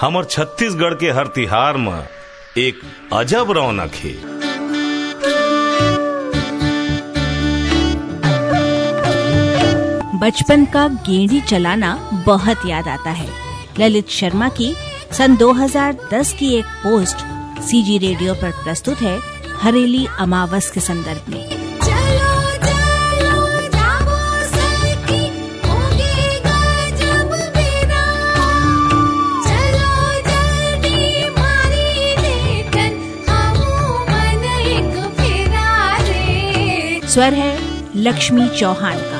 हमर छत्तीसगढ़ के हर तिहार में एक अजब रौनक है। बचपन का गेंडी चलाना बहुत याद आता है। ललित शर्मा की सन 2010 की एक पोस्ट सीजी रेडियो पर प्रस्तुत है, हरेली अमावस के संदर्भ में। स्वर है लक्ष्मी चौहान का।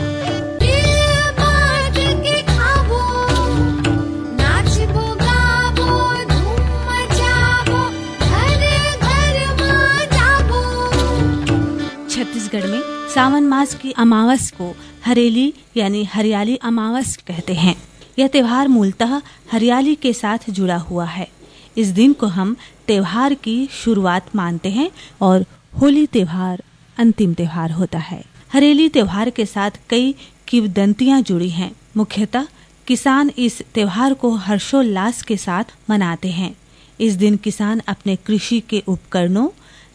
छत्तीसगढ़ में सावन मास की अमावस को हरेली यानी हरियाली अमावस कहते हैं। यह त्योहार मूलतः हरियाली के साथ जुड़ा हुआ है। इस दिन को हम त्योहार की शुरुआत मानते हैं और होली त्योहार अंतिम त्योहार होता है। हरेली त्योहार के साथ कई किवदंतियाँ जुड़ी हैं। मुख्यतः किसान इस त्योहार को हर्षोल्लास के साथ मनाते हैं। इस दिन किसान अपने कृषि के उपकरणों,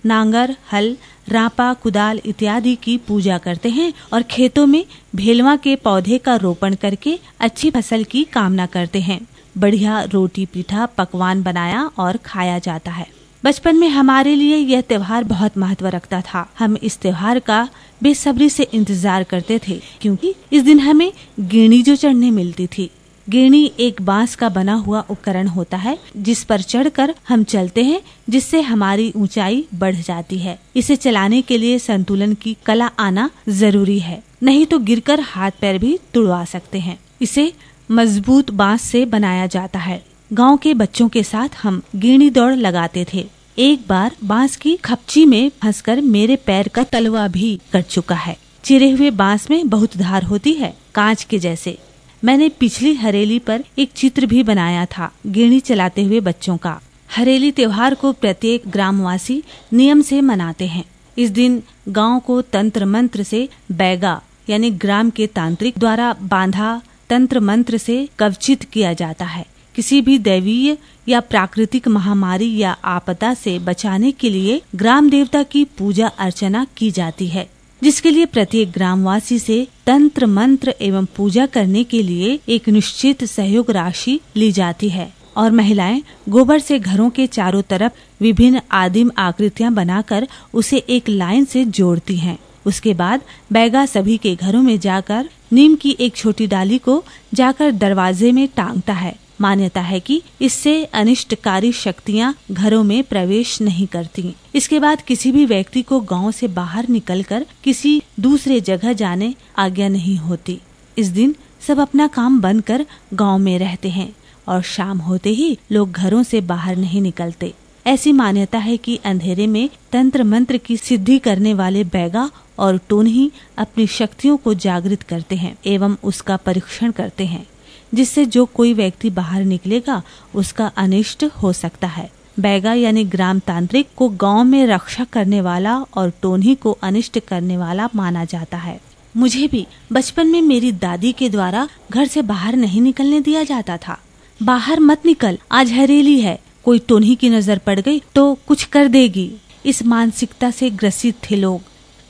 नांगर, हल, रापा, कुदाल इत्यादि की पूजा करते हैं और खेतों में भेलवा के पौधे का रोपण करके अच्छी फ़सल की कामना करते हैं। बढ़िया रोटी पीठा पकवान बनाया और खाया जाता है। बचपन में हमारे लिए यह त्योहार बहुत महत्व रखता था। हम इस त्योहार का बेसब्री से इंतज़ार करते थे, क्योंकि इस दिन हमें गिरनी जो चढ़ने मिलती थी। गिरनी एक बाँस का बना हुआ उपकरण होता है, जिस पर चढ़कर हम चलते हैं, जिससे हमारी ऊंचाई बढ़ जाती है। इसे चलाने के लिए संतुलन की कला आना ज़रूरी है, नहीं तो गिरकर हाथ पैर भी तुड़वा सकते हैं। इसे मज़बूत बाँस से बनाया जाता है। गाँव के बच्चों के साथ हम गिरनी दौड़ लगाते थे। एक बार बाँस की खपची में फंसकर मेरे पैर का तलवा भी कट चुका है। चिरे हुए बाँस में बहुत धार होती है, कांच के जैसे। मैंने पिछली हरेली पर एक चित्र भी बनाया था गिरनी चलाते हुए बच्चों का। हरेली त्योहार को प्रत्येक ग्रामवासी नियम से मनाते हैं। इस दिन गाँव को तंत्र मंत्र से बैगा, यानी ग्राम के तांत्रिक द्वारा बांधा तंत्र मंत्र से कवचित किया जाता है। किसी भी दैवीय या प्राकृतिक महामारी या आपदा से बचाने के लिए ग्राम देवता की पूजा अर्चना की जाती है, जिसके लिए प्रत्येक ग्रामवासी से तंत्र मंत्र एवं पूजा करने के लिए एक निश्चित सहयोग राशि ली जाती है और महिलाएँ गोबर से घरों के चारों तरफ़ विभिन्न आदिम आकृतियाँ बनाकर उसे एक लाइन से जोड़ती हैं। उसके बाद बैगा सभी के घरों में जाकर नीम की एक छोटी डाली को जाकर दरवाजे में टांगता है मान्यता है कि इससे अनिष्टकारी शक्तियाँ घरों में प्रवेश नहीं करती। इसके बाद किसी भी व्यक्ति को गाँव से बाहर निकलकर किसी दूसरे जगह जाने आज्ञा नहीं होती। इस दिन सब अपना काम बंद कर गाँव में रहते हैं और शाम होते ही लोग घरों से बाहर नहीं निकलते। ऐसी मान्यता है कि अंधेरे में तंत्र मंत्र की सिद्धि करने वाले बैगा और टोनही अपनी शक्तियों को जागृत करते हैं एवं उसका परीक्षण करते हैं। जिससे जो कोई व्यक्ति बाहर निकलेगा, उसका अनिष्ट हो सकता है। बैगा यानी ग्राम तांत्रिक को गाँव में रक्षा करने वाला और टोनही को अनिष्ट करने वाला माना जाता है। मुझे भी बचपन में मेरी दादी के द्वारा घर से बाहर नहीं निकलने दिया जाता था। बाहर मत निकल, आज हरेली है। कोई टोनही की नज़र पड़ गई तो कुछ कर देगी। इस मानसिकता से ग्रसित थे लोग।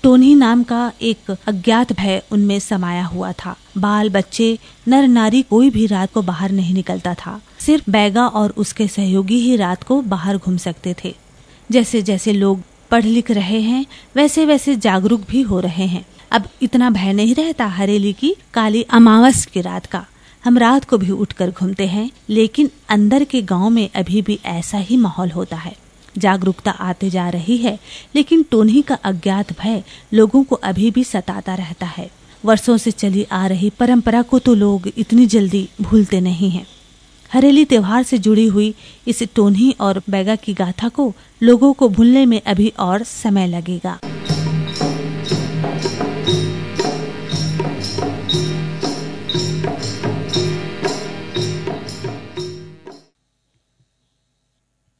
टोनी नाम का एक अज्ञात भय उनमें समाया हुआ था। बाल बच्चे, नर नारी कोई भी रात को बाहर नहीं निकलता था। सिर्फ़ बैगा और उसके सहयोगी ही रात को बाहर घूम सकते थे। जैसे जैसे लोग पढ़ लिख रहे हैं, वैसे वैसे जागरूक भी हो रहे हैं। अब इतना भय नहीं रहता हरेली की काली अमावस की रात का। हम रात को भी उठकर घूमते हैं, लेकिन अंदर के गाँव में अभी भी ऐसा ही माहौल होता है। जागरूकता आते जा रही है, लेकिन टोनी का अज्ञात भय लोगों को अभी भी सताता रहता है। वर्षों से चली आ रही परंपरा को तो लोग इतनी जल्दी भूलते नहीं हैं। हरेली त्योहार से जुड़ी हुई इस टोनी और बैगा की गाथा को लोगों को भूलने में अभी और समय लगेगा।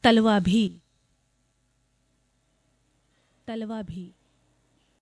तलवा भी तलवा भी।